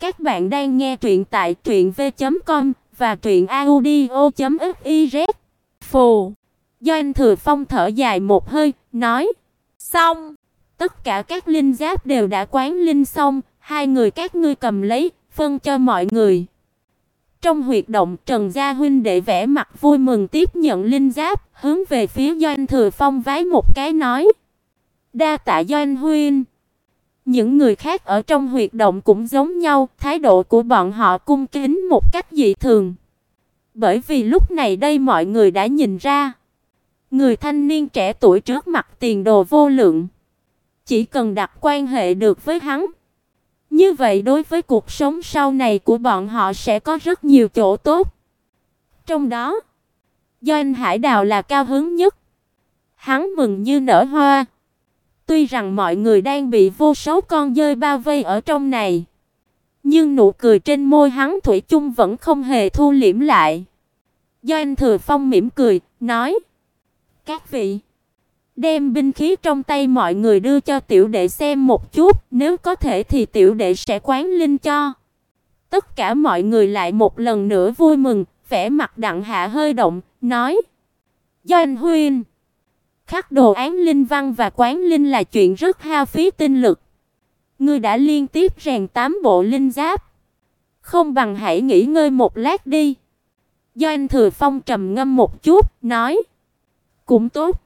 Các bạn đang nghe truyện tại truyệnv.com và truyệnaudio.fiz. Phù. Doanh Thừa Phong thở dài một hơi, nói: "Xong, tất cả các linh giáp đều đã quán linh xong, hai người các ngươi cầm lấy, phân cho mọi người." Trong huyệt động, Trần Gia huynh đệ vẻ mặt vui mừng tiếp nhận linh giáp, hướng về phía Doanh Thừa Phong vái một cái nói: "Đa tạ Doanh huynh." Những người khác ở trong huyệt động cũng giống nhau, thái độ của bọn họ cung kính một cách dị thường. Bởi vì lúc này đây mọi người đã nhìn ra, người thanh niên trẻ tuổi trước mặt tiền đồ vô lượng, chỉ cần đặt quan hệ được với hắn, như vậy đối với cuộc sống sau này của bọn họ sẽ có rất nhiều chỗ tốt. Trong đó, Doanh Hải Đào là cao hứng nhất. Hắn mừng như nở hoa. Tuy rằng mọi người đang bị vô số con dơi bao vây ở trong này, nhưng nụ cười trên môi hắn thủy chung vẫn không hề thu liễm lại. Doanh Thừa Phong mỉm cười, nói: "Các vị, đem binh khí trong tay mọi người đưa cho tiểu đệ xem một chút, nếu có thể thì tiểu đệ sẽ quán linh cho." Tất cả mọi người lại một lần nữa vui mừng, vẻ mặt Đặng Hạ hơi động, nói: "Doanh huynh, khắc đồ án linh văn và quán linh là chuyện rất hao phí tinh lực. Ngươi đã liên tiếp rèn tám bộ linh giáp, không bằng hãy nghỉ ngơi một lát đi." Doanh Thừa Phong trầm ngâm một chút, nói: "Cũng tốt."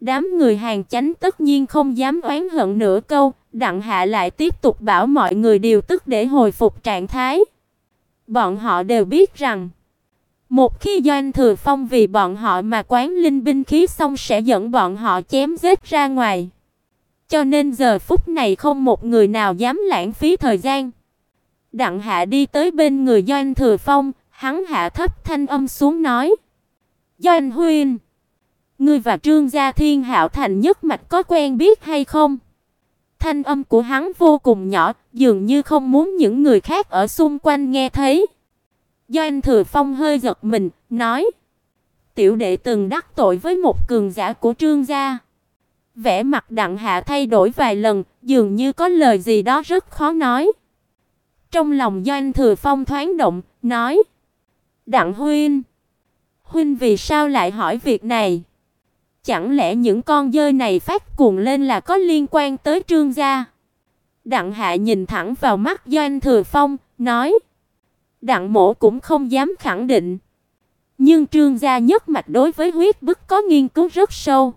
Đám người hàng chánh tất nhiên không dám oán hận nửa câu, Đặng Hạ lại tiếp tục bảo mọi người điều tức để hồi phục trạng thái. Bọn họ đều biết rằng một khi Doanh Thừa Phong vì bọn họ mà quán linh binh khí xong sẽ dẫn bọn họ chém giết ra ngoài. Cho nên giờ phút này không một người nào dám lãng phí thời gian. Đặng Hạ đi tới bên người Doanh Thừa Phong, hắn hạ thấp thanh âm xuống nói: "Doanh huynh, ngươi và Trương gia Thiên Hạo thành nhất mạch có quen biết hay không?" Thanh âm của hắn vô cùng nhỏ, dường như không muốn những người khác ở xung quanh nghe thấy. Doanh Thừa Phong hơi giật mình, nói: "Tiểu đệ từng đắc tội với một cường giả của Trương gia." Vẻ mặt Đặng Hạ thay đổi vài lần, dường như có lời gì đó rất khó nói. Trong lòng Doanh Thừa Phong thoáng động, nói: "Đặng huynh, huynh vì sao lại hỏi việc này? Chẳng lẽ những con dơi này phát cuồng lên là có liên quan tới Trương gia?" Đặng Hạ nhìn thẳng vào mắt Doanh Thừa Phong, nói: Đặng Mộ cũng không dám khẳng định. Nhưng Trương gia nhất mạch đối với huyết bức có nghiên cứu rất sâu.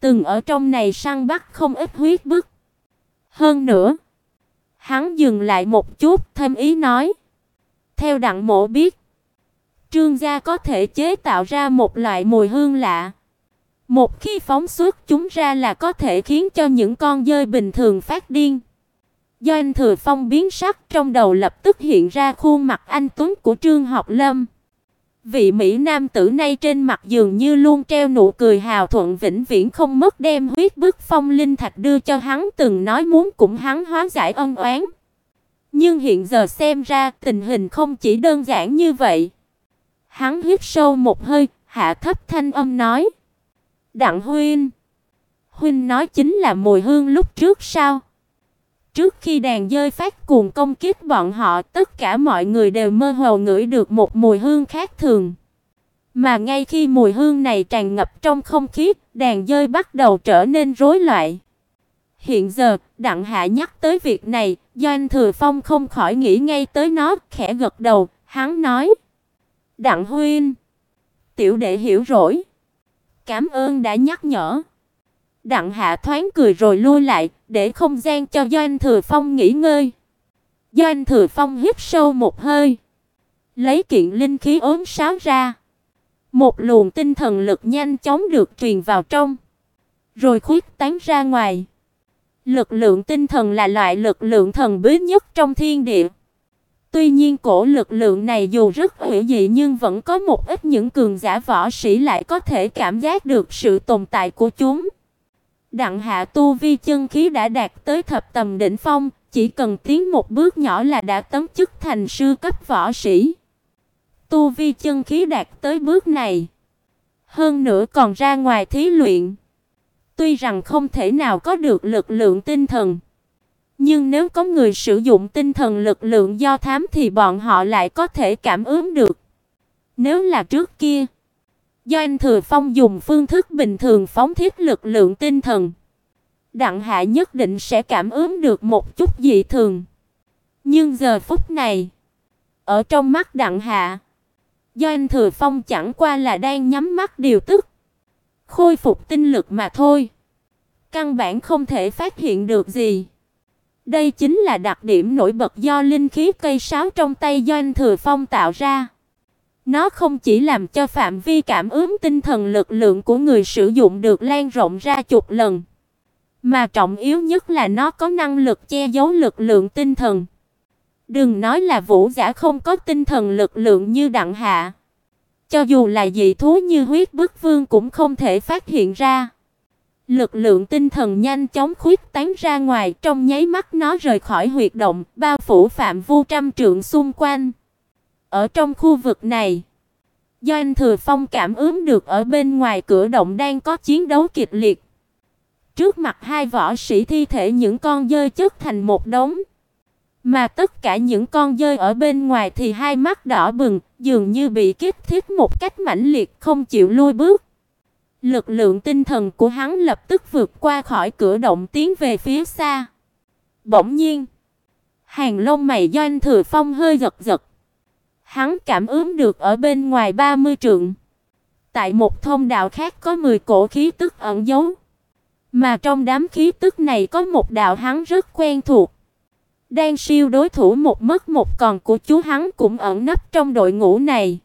Từng ở trong này săn bắt không ít huyết bức. Hơn nữa, hắn dừng lại một chút, thêm ý nói: "Theo Đặng Mộ biết, Trương gia có thể chế tạo ra một loại mùi hương lạ. Một khi phóng xuất chúng ra là có thể khiến cho những con dơi bình thường phát điên." Doanh Thừa Phong biến sắc, trong đầu lập tức hiện ra khuôn mặt anh tuấn của Trương Học Lâm. Vị mỹ nam tử này trên mặt dường như luôn treo nụ cười hào thuận vĩnh viễn không mất đem huyết bức phong linh thạch đưa cho hắn từng nói muốn cũng hắn hóa giải ân oán. Nhưng hiện giờ xem ra tình hình không chỉ đơn giản như vậy. Hắn hít sâu một hơi, hạ thấp thanh âm nói: "Đặng huynh, huynh nói chính là mùi hương lúc trước sao?" Trước khi đàn dơi phát cuồng công kích bọn họ, tất cả mọi người đều mơ hồ ngửi được một mùi hương khác thường. Mà ngay khi mùi hương này tràn ngập trong không khí, đàn dơi bắt đầu trở nên rối loạn. Hiện giờ, Đặng Hạ nhắc tới việc này, Doanh Thừa Phong không khỏi nghĩ ngay tới nó, khẽ gật đầu, hắn nói: "Đặng huynh, tiểu đệ hiểu rồi. Cảm ơn đã nhắc nhở." Đặng Hạ thoáng cười rồi lui lại, để không gian cho Doanh Thừa Phong nghỉ ngơi. Doanh Thừa Phong hít sâu một hơi, lấy kiện linh khí ốm sáo ra. Một luồng tinh thần lực nhanh chóng được truyền vào trong, rồi khuyết tán ra ngoài. Lực lượng tinh thần là loại lực lượng thần bí nhất trong thiên địa. Tuy nhiên cổ lực lượng này dù rất hữu dị nhưng vẫn có một ít những cường giả võ sĩ lại có thể cảm giác được sự tồn tại của chúng. Đặng Hạ tu vi chân khí đã đạt tới thập tầm đỉnh phong, chỉ cần tiến một bước nhỏ là đã tấm chức thành sư cấp võ sĩ. Tu vi chân khí đạt tới bước này, hơn nữa còn ra ngoài thí luyện. Tuy rằng không thể nào có được lực lượng tinh thần, Nhưng nếu có người sử dụng tinh thần lực lượng do thám thì bọn họ lại có thể cảm ứng được. Nếu là trước kia, do anh Thừa Phong dùng phương thức bình thường phóng thiết lực lượng tinh thần, Đặng Hạ nhất định sẽ cảm ứng được một chút dị thường. Nhưng giờ phút này, ở trong mắt Đặng Hạ, do anh Thừa Phong chẳng qua là đang nhắm mắt điều tức, khôi phục tinh lực mà thôi. Căn bản không thể phát hiện được gì. Đây chính là đặc điểm nổi bật do linh khí cây sáo trong tay Doanh Thừa Phong tạo ra. Nó không chỉ làm cho phạm vi cảm ứng tinh thần lực lượng của người sử dụng được lan rộng ra chục lần, mà trọng yếu nhất là nó có năng lực che giấu lực lượng tinh thần. Đừng nói là vũ giả không có tinh thần lực lượng như đặng hạ. Cho dù là dị thú như huyết bức vương cũng không thể phát hiện ra. Lực lượng tinh thần nhanh chóng khuyết tán ra ngoài, trong nháy mắt nó rời khỏi huyệt động, bao phủ phạm vu trăm trượng xung quanh. Ở trong khu vực này, do anh Thừa Phong cảm ứng được ở bên ngoài cửa động đang có chiến đấu kịch liệt. Trước mặt hai võ sĩ thi thể những con dơi chất thành một đống. Mà tất cả những con dơi ở bên ngoài thì hai mắt đỏ bừng, dường như bị kích thích một cách mãnh liệt không chịu lui bước. Lực lượng tinh thần của hắn lập tức vượt qua khỏi cửa động tiến về phía xa. Bỗng nhiên, hàng lông mày Doanh Thừa Phong hơi giật giật. Hắn cảm ứng được ở bên ngoài 30 trượng, tại một thông đạo khác có 10 cổ khí tức ẩn giấu. Mà trong đám khí tức này có một đạo hắn rất quen thuộc. Đang siêu đối thủ một mất một còn của chú hắn cũng ẩn nấp trong đội ngũ này.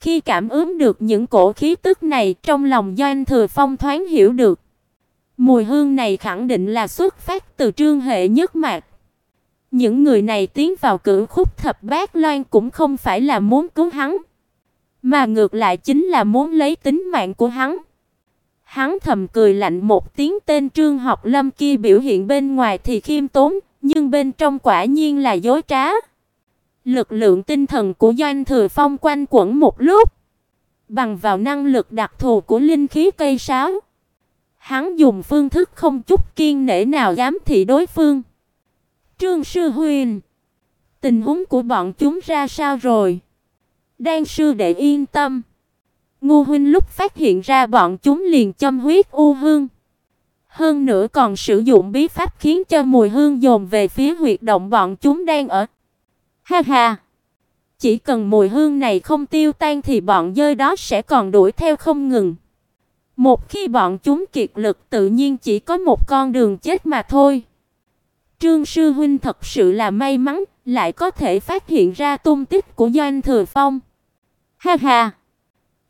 Khi cảm ứng được những cổ khí tức này, trong lòng Doanh Thừa Phong thoáng hiểu được. Mùi hương này khẳng định là xuất phát từ Trương Hệ nhất mạc. Những người này tiến vào cửu khúc thập bát loan cũng không phải là muốn cứu hắn, mà ngược lại chính là muốn lấy tính mạng của hắn. Hắn thầm cười lạnh một tiếng tên Trương Học Lâm kia biểu hiện bên ngoài thì khiêm tốn, nhưng bên trong quả nhiên là dối trá. Lực lượng tinh thần của Doanh Thừa Phong quanh quẩn một lúc, bằng vào năng lực đặc thù của linh khí cây sáo, hắn dùng phương thức không chút kiên nể nào dám thị đối phương. Trương sư huynh, tình huống của bọn chúng ra sao rồi? Đan sư đệ yên tâm. Ngô huynh lúc phát hiện ra bọn chúng liền châm huyết u hương. Hơn nữa còn sử dụng bí pháp khiến cho mùi hương dồn về phía huyệt động bọn chúng đang ở. Ha ha. Chỉ cần mùi hương này không tiêu tan thì bọn dơi đó sẽ còn đuổi theo không ngừng. Một khi bọn chúng kiệt lực tự nhiên chỉ có một con đường chết mà thôi. Trương sư huynh thật sự là may mắn, lại có thể phát hiện ra tung tích của Doanh Thừa Phong. Ha ha.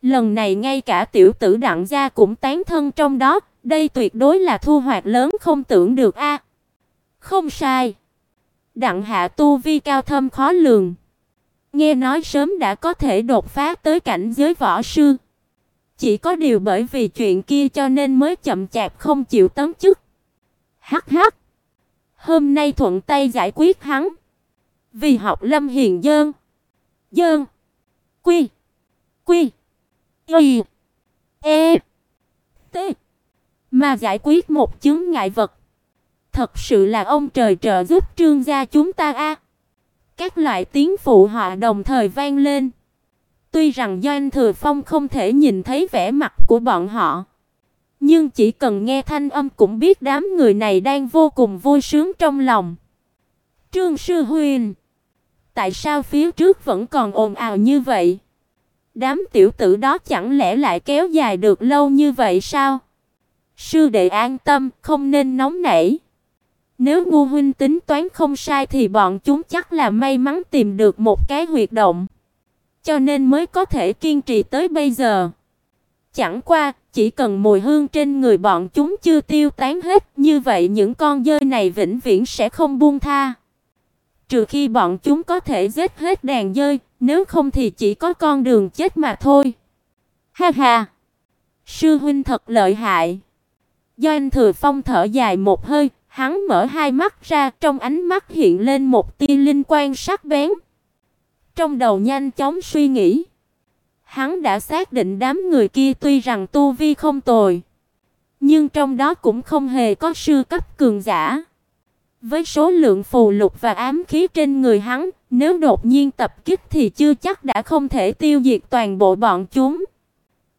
Lần này ngay cả tiểu tử Đặng gia cũng tán thân trong đó, đây tuyệt đối là thu hoạch lớn không tưởng được a. không sai. Đặng Hạ tu vi cao thâm khó lường. Nghe nói sớm đã có thể đột phá tới cảnh giới võ sư. Chỉ có điều bởi vì chuyện kia cho nên mới chậm chạp không chịu tấn chức. Hắc hắc. Hôm nay thuận tay giải quyết hắn. Vì học Lâm Hiền Dơn. Dơn. Quy. Quy. Y. E. T. Mà giải quyết một chứng ngại vật. Thật sự là ông trời trợ giúp trương gia chúng ta a. Các loại tiếng phụ họa đồng thời vang lên. Tuy rằng Doanh Thừa Phong không thể nhìn thấy vẻ mặt của bọn họ, nhưng chỉ cần nghe thanh âm cũng biết đám người này đang vô cùng vui sướng trong lòng. Trương sư huynh, tại sao phía trước vẫn còn ồn ào như vậy? Đám tiểu tử đó chẳng lẽ lại kéo dài được lâu như vậy sao? Sư đệ an tâm, không nên nóng nảy. Nếu Ngô huynh tính toán không sai thì bọn chúng chắc là may mắn tìm được một cái huyệt động, cho nên mới có thể kiên trì tới bây giờ. Chẳng qua, chỉ cần mùi hương trên người bọn chúng chưa tiêu tán hết, như vậy những con dơi này vĩnh viễn sẽ không buông tha. Trừ khi bọn chúng có thể giết hết đàn dơi, nếu không thì chỉ có con đường chết mà thôi. Ha ha. Sư huynh thật lợi hại. Do anh Thừa Phong thở dài một hơi, hắn mở hai mắt ra, trong ánh mắt hiện lên một tia linh quang sắc bén. Trong đầu nhanh chóng suy nghĩ, hắn đã xác định đám người kia tuy rằng tu vi không tồi, nhưng trong đó cũng không hề có sư cấp cường giả. Với số lượng phù lục và ám khí trên người hắn, nếu đột nhiên tập kích thì chưa chắc đã không thể tiêu diệt toàn bộ bọn chúng.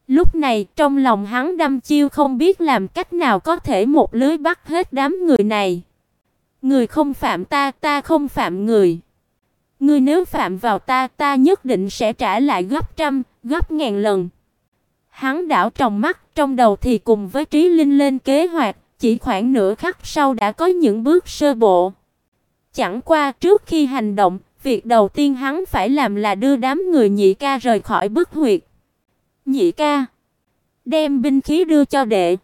Lúc này, trong lòng hắn đăm chiêu không biết làm cách nào có thể một lưới bắt hết đám người này. Người không phạm ta, ta không phạm người. Ngươi nếu phạm vào ta, ta nhất định sẽ trả lại gấp trăm, gấp ngàn lần. Hắn đảo trong mắt, trong đầu thì cùng với Trí Linh lên kế hoạch, chỉ khoảng nửa khắc sau đã có những bước sơ bộ. Chẳng qua trước khi hành động, việc đầu tiên hắn phải làm là đưa đám người nhị ca rời khỏi bức huyệt. Nhị ca, đem binh khí đưa cho đệ.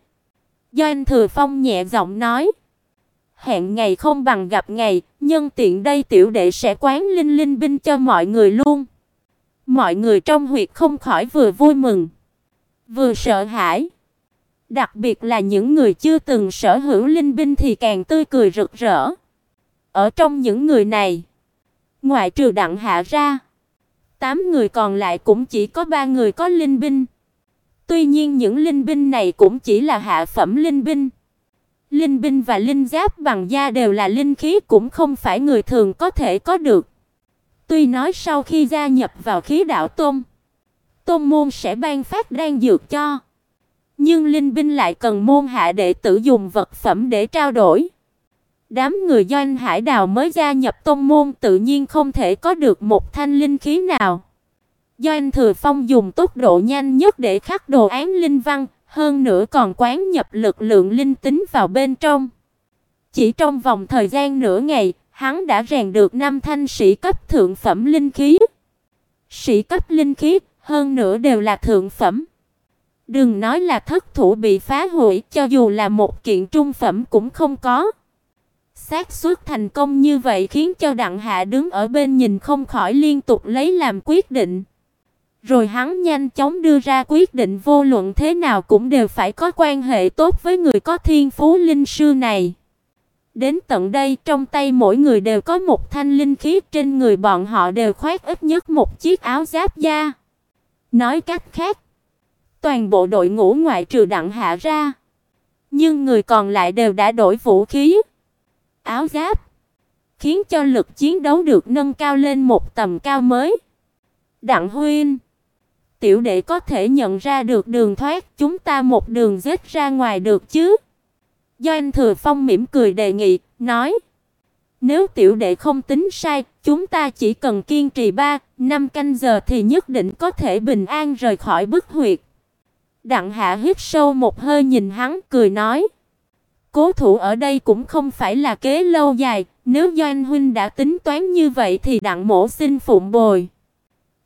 Doanh Thừa Phong nhẹ giọng nói, hẹn ngày không bằng gặp ngày, nhân tiện đây tiểu đệ sẽ quán linh linh binh cho mọi người luôn. Mọi người trong huyệt không khỏi vừa vui mừng, vừa sợ hãi. Đặc biệt là những người chưa từng sở hữu linh binh thì càng tươi cười rực rỡ. Ở trong những người này, ngoại trừ Đặng Hạ ra, tám người còn lại cũng chỉ có ba người có linh binh. Tuy nhiên những linh binh này cũng chỉ là hạ phẩm linh binh. Linh binh và linh giáp bằng da đều là linh khí cũng không phải người thường có thể có được. Tuy nói sau khi gia nhập vào khí đạo tôn, tôn môn sẽ ban phát đan dược cho, nhưng linh binh lại cần môn hạ đệ tử dùng vật phẩm để trao đổi. Đám người doanh hải đào mới gia nhập tôn môn tự nhiên không thể có được một thanh linh khí nào. Doanh Thừa Phong dùng tốc độ nhanh nhất để khắc đồ án linh văn, hơn nữa còn quán nhập lực lượng linh tính vào bên trong. Chỉ trong vòng thời gian nửa ngày, hắn đã rèn được năm thanh sĩ cấp thượng phẩm linh khí. Sĩ cấp linh khí, hơn nữa đều là thượng phẩm. Đừng nói là thất thủ bị phá hủy, cho dù là một kiện trung phẩm cũng không có. Xác suất thành công như vậy khiến cho Đặng Hạ đứng ở bên nhìn không khỏi liên tục lấy làm quyết định. Rồi hắn nhanh chóng đưa ra quyết định vô luận thế nào cũng đều phải có quan hệ tốt với người có thiên phú linh sư này. Đến tận đây, trong tay mỗi người đều có một thanh linh khí, trên người bọn họ đều khoác ít nhất một chiếc áo giáp da. Nói cách khác, toàn bộ đội ngũ ngoại trừ Đặng Hạ ra, nhưng người còn lại đều đã đổi vũ khí, áo giáp, khiến cho lực chiến đấu được nâng cao lên một tầm cao mới. Đặng Huynh tiểu đệ có thể nhận ra được đường thoát, chúng ta một đường giết ra ngoài được chứ?" Doanh Thừa Phong mỉm cười đề nghị, nói: "Nếu tiểu đệ không tính sai, chúng ta chỉ cần kiên trì 3, 5 canh giờ thì nhất định có thể bình an rời khỏi bức huyệt." Đặng Hạ hít sâu một hơi nhìn hắn, cười nói: "Cố thủ ở đây cũng không phải là kế lâu dài, nếu Doanh huynh đã tính toán như vậy thì Đặng mổ xin phụng bồi."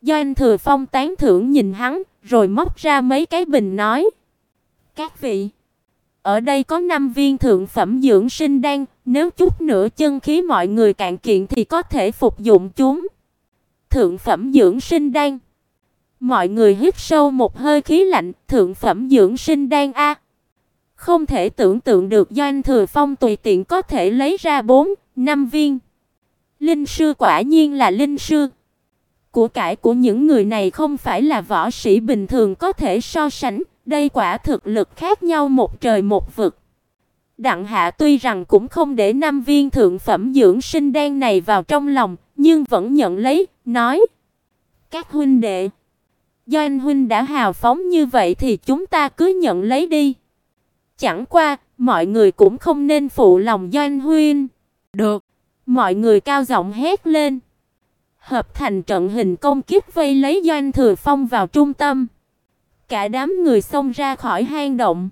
Doanh Thừa Phong tán thưởng nhìn hắn, rồi móc ra mấy cái bình nói: "Các vị, ở đây có 5 viên thượng phẩm dưỡng sinh đan, nếu chút nữa chân khí mọi người cạn kiện thì có thể phục dụng chúng." Thượng phẩm dưỡng sinh đan. Mọi người hít sâu một hơi khí lạnh, thượng phẩm dưỡng sinh đan a. Không thể tưởng tượng được Doanh Thừa Phong tùy tiện có thể lấy ra 4, 5 viên. Linh sư quả nhiên là linh sư. Của cải của những người này không phải là võ sĩ bình thường có thể so sánh, đây quả thực lực khác nhau một trời một vực. Đặng Hạ tuy rằng cũng không để năm viên thượng phẩm dưỡng sinh đan này vào trong lòng, nhưng vẫn nhận lấy, nói: "Các huynh đệ, do anh huynh đã hào phóng như vậy thì chúng ta cứ nhận lấy đi. Chẳng qua, mọi người cũng không nên phụ lòng do anh huynh." "Được." Mọi người cao giọng hét lên hợp thành trận hình công kích vây lấy Doanh Thừa Phong vào trung tâm. Cả đám người xông ra khỏi hang động.